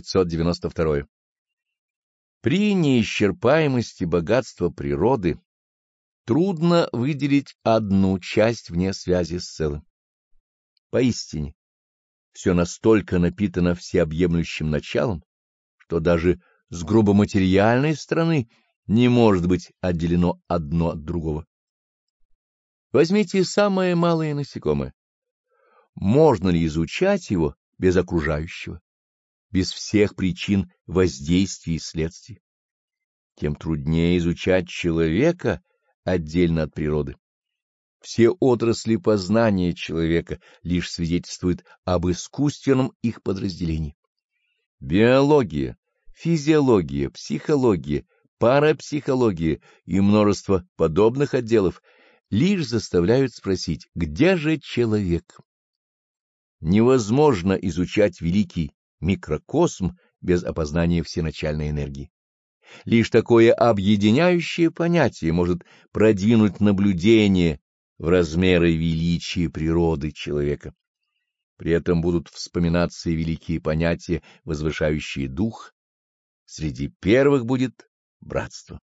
592. При неисчерпаемости богатства природы трудно выделить одну часть вне связи с целым. Поистине, все настолько напитано всеобъемлющим началом, что даже с грубоматериальной стороны не может быть отделено одно от другого. Возьмите самое малое насекомое. Можно ли изучать его без окружающего, без всех причин воздействия и следствий? Тем труднее изучать человека отдельно от природы. Все отрасли познания человека лишь свидетельствуют об искусственном их подразделении. Биология, физиология, психология, парапсихология и множество подобных отделов лишь заставляют спросить, где же человек? Невозможно изучать великий микрокосм без опознания всеначальной энергии. Лишь такое объединяющее понятие может продвинуть наблюдение в размеры величия природы человека. При этом будут вспоминаться и великие понятия, возвышающие дух. Среди первых будет братство.